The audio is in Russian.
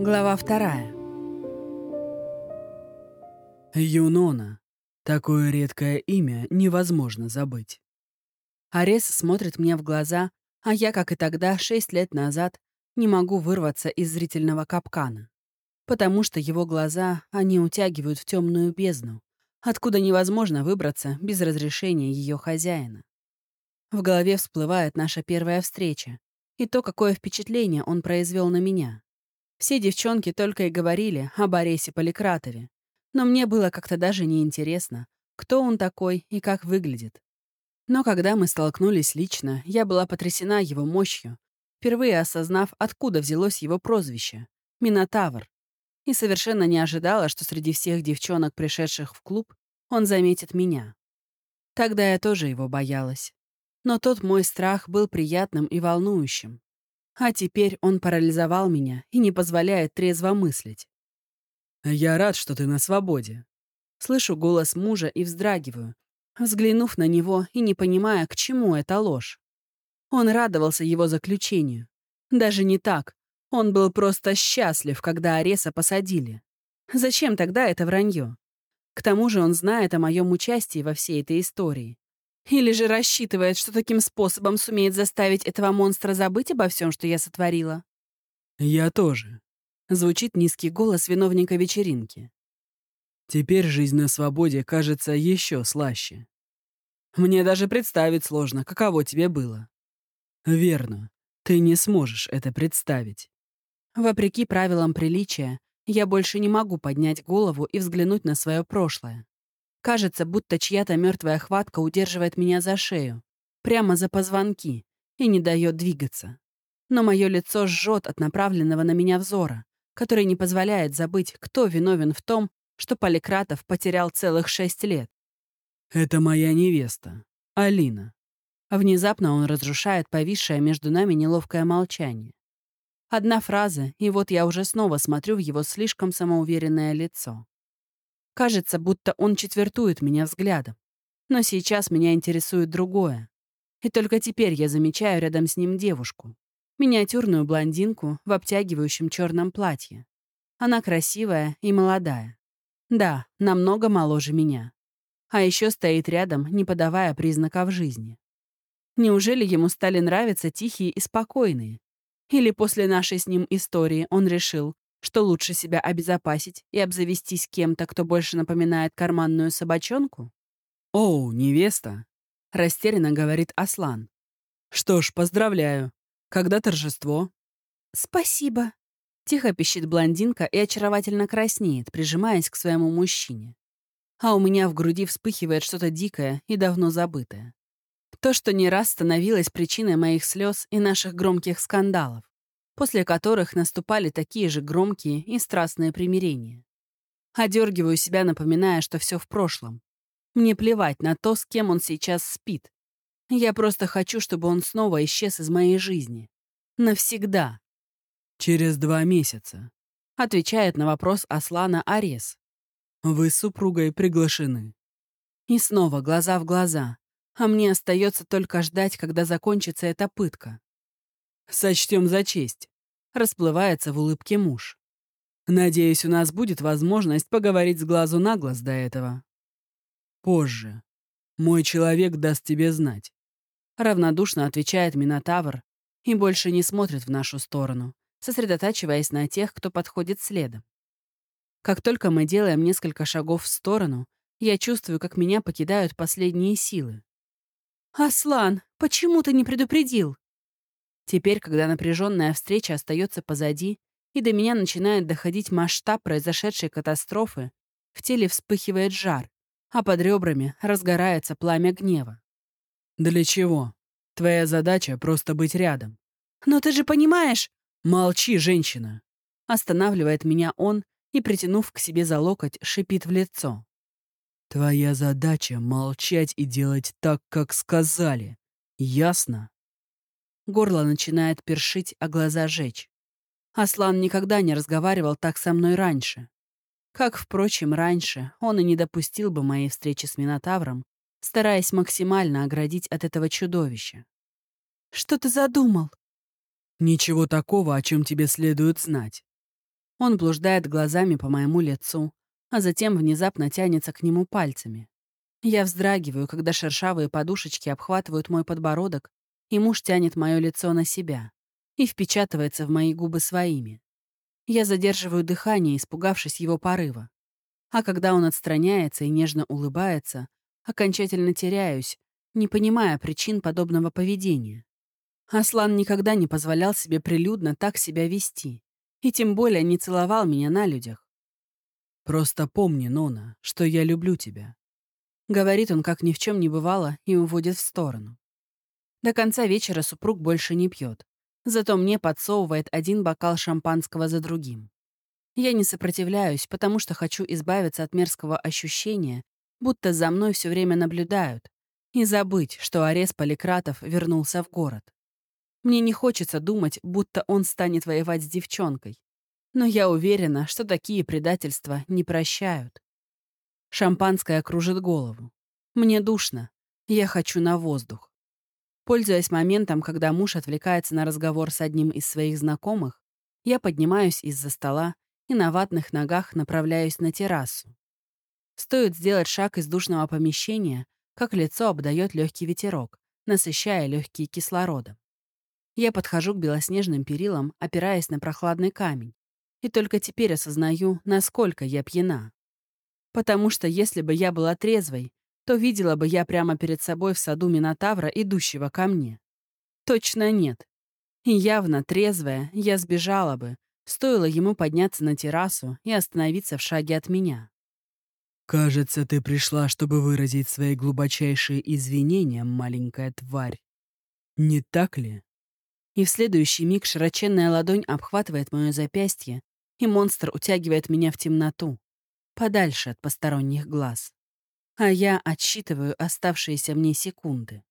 Глава вторая. Юнона. Такое редкое имя невозможно забыть. Арес смотрит мне в глаза, а я, как и тогда, шесть лет назад, не могу вырваться из зрительного капкана. Потому что его глаза, они утягивают в темную бездну, откуда невозможно выбраться без разрешения ее хозяина. В голове всплывает наша первая встреча и то, какое впечатление он произвел на меня. Все девчонки только и говорили об Аресе Поликратове, но мне было как-то даже неинтересно, кто он такой и как выглядит. Но когда мы столкнулись лично, я была потрясена его мощью, впервые осознав, откуда взялось его прозвище — Минотавр, и совершенно не ожидала, что среди всех девчонок, пришедших в клуб, он заметит меня. Тогда я тоже его боялась. Но тот мой страх был приятным и волнующим. А теперь он парализовал меня и не позволяет трезво мыслить. «Я рад, что ты на свободе». Слышу голос мужа и вздрагиваю, взглянув на него и не понимая, к чему эта ложь. Он радовался его заключению. Даже не так. Он был просто счастлив, когда Ареса посадили. Зачем тогда это вранье? К тому же он знает о моем участии во всей этой истории. Или же рассчитывает, что таким способом сумеет заставить этого монстра забыть обо всем, что я сотворила? «Я тоже», — звучит низкий голос виновника вечеринки. «Теперь жизнь на свободе кажется еще слаще. Мне даже представить сложно, каково тебе было». «Верно. Ты не сможешь это представить». Вопреки правилам приличия, я больше не могу поднять голову и взглянуть на свое прошлое. Кажется, будто чья-то мертвая хватка удерживает меня за шею, прямо за позвонки, и не дает двигаться. Но мое лицо жжет от направленного на меня взора, который не позволяет забыть, кто виновен в том, что Поликратов потерял целых шесть лет. «Это моя невеста, Алина». Внезапно он разрушает повисшее между нами неловкое молчание. Одна фраза, и вот я уже снова смотрю в его слишком самоуверенное лицо. Кажется, будто он четвертует меня взглядом. Но сейчас меня интересует другое. И только теперь я замечаю рядом с ним девушку. Миниатюрную блондинку в обтягивающем черном платье. Она красивая и молодая. Да, намного моложе меня. А еще стоит рядом, не подавая признаков жизни. Неужели ему стали нравиться тихие и спокойные? Или после нашей с ним истории он решил, что лучше себя обезопасить и обзавестись кем-то, кто больше напоминает карманную собачонку? «Оу, невеста!» — растерянно говорит Аслан. «Что ж, поздравляю. Когда торжество?» «Спасибо», — тихо пищит блондинка и очаровательно краснеет, прижимаясь к своему мужчине. А у меня в груди вспыхивает что-то дикое и давно забытое. То, что не раз становилось причиной моих слез и наших громких скандалов после которых наступали такие же громкие и страстные примирения. Одергиваю себя, напоминая, что все в прошлом. Мне плевать на то, с кем он сейчас спит. Я просто хочу, чтобы он снова исчез из моей жизни. Навсегда. «Через два месяца», — отвечает на вопрос Аслана Арес. «Вы с супругой приглашены». И снова глаза в глаза. А мне остается только ждать, когда закончится эта пытка. «Сочтем за честь», Расплывается в улыбке муж. Надеюсь, у нас будет возможность поговорить с глазу на глаз до этого. Позже. Мой человек даст тебе знать. Равнодушно отвечает Минотавр и больше не смотрит в нашу сторону, сосредотачиваясь на тех, кто подходит следом. Как только мы делаем несколько шагов в сторону, я чувствую, как меня покидают последние силы. «Аслан, почему ты не предупредил?» Теперь, когда напряженная встреча остается позади, и до меня начинает доходить масштаб произошедшей катастрофы, в теле вспыхивает жар, а под ребрами разгорается пламя гнева. «Для чего? Твоя задача — просто быть рядом». «Но ты же понимаешь...» «Молчи, женщина!» Останавливает меня он и, притянув к себе за локоть, шипит в лицо. «Твоя задача — молчать и делать так, как сказали. Ясно?» Горло начинает першить, а глаза жечь. Аслан никогда не разговаривал так со мной раньше. Как, впрочем, раньше он и не допустил бы моей встречи с Минотавром, стараясь максимально оградить от этого чудовища. «Что ты задумал?» «Ничего такого, о чем тебе следует знать». Он блуждает глазами по моему лицу, а затем внезапно тянется к нему пальцами. Я вздрагиваю, когда шершавые подушечки обхватывают мой подбородок, и муж тянет мое лицо на себя и впечатывается в мои губы своими. Я задерживаю дыхание, испугавшись его порыва. А когда он отстраняется и нежно улыбается, окончательно теряюсь, не понимая причин подобного поведения. Аслан никогда не позволял себе прилюдно так себя вести, и тем более не целовал меня на людях. «Просто помни, Нона, что я люблю тебя», — говорит он, как ни в чем не бывало, и уводит в сторону. До конца вечера супруг больше не пьет, зато мне подсовывает один бокал шампанского за другим. Я не сопротивляюсь, потому что хочу избавиться от мерзкого ощущения, будто за мной все время наблюдают, и забыть, что Арес Поликратов вернулся в город. Мне не хочется думать, будто он станет воевать с девчонкой. Но я уверена, что такие предательства не прощают. Шампанское кружит голову. Мне душно. Я хочу на воздух. Пользуясь моментом, когда муж отвлекается на разговор с одним из своих знакомых, я поднимаюсь из-за стола и на ватных ногах направляюсь на террасу. Стоит сделать шаг из душного помещения, как лицо обдает легкий ветерок, насыщая легкие кислородом. Я подхожу к белоснежным перилам, опираясь на прохладный камень, и только теперь осознаю, насколько я пьяна. Потому что если бы я была трезвой, то видела бы я прямо перед собой в саду Минотавра, идущего ко мне. Точно нет. И явно трезвая я сбежала бы, стоило ему подняться на террасу и остановиться в шаге от меня. «Кажется, ты пришла, чтобы выразить свои глубочайшие извинения, маленькая тварь. Не так ли?» И в следующий миг широченная ладонь обхватывает мое запястье, и монстр утягивает меня в темноту, подальше от посторонних глаз. А я отсчитываю оставшиеся мне секунды.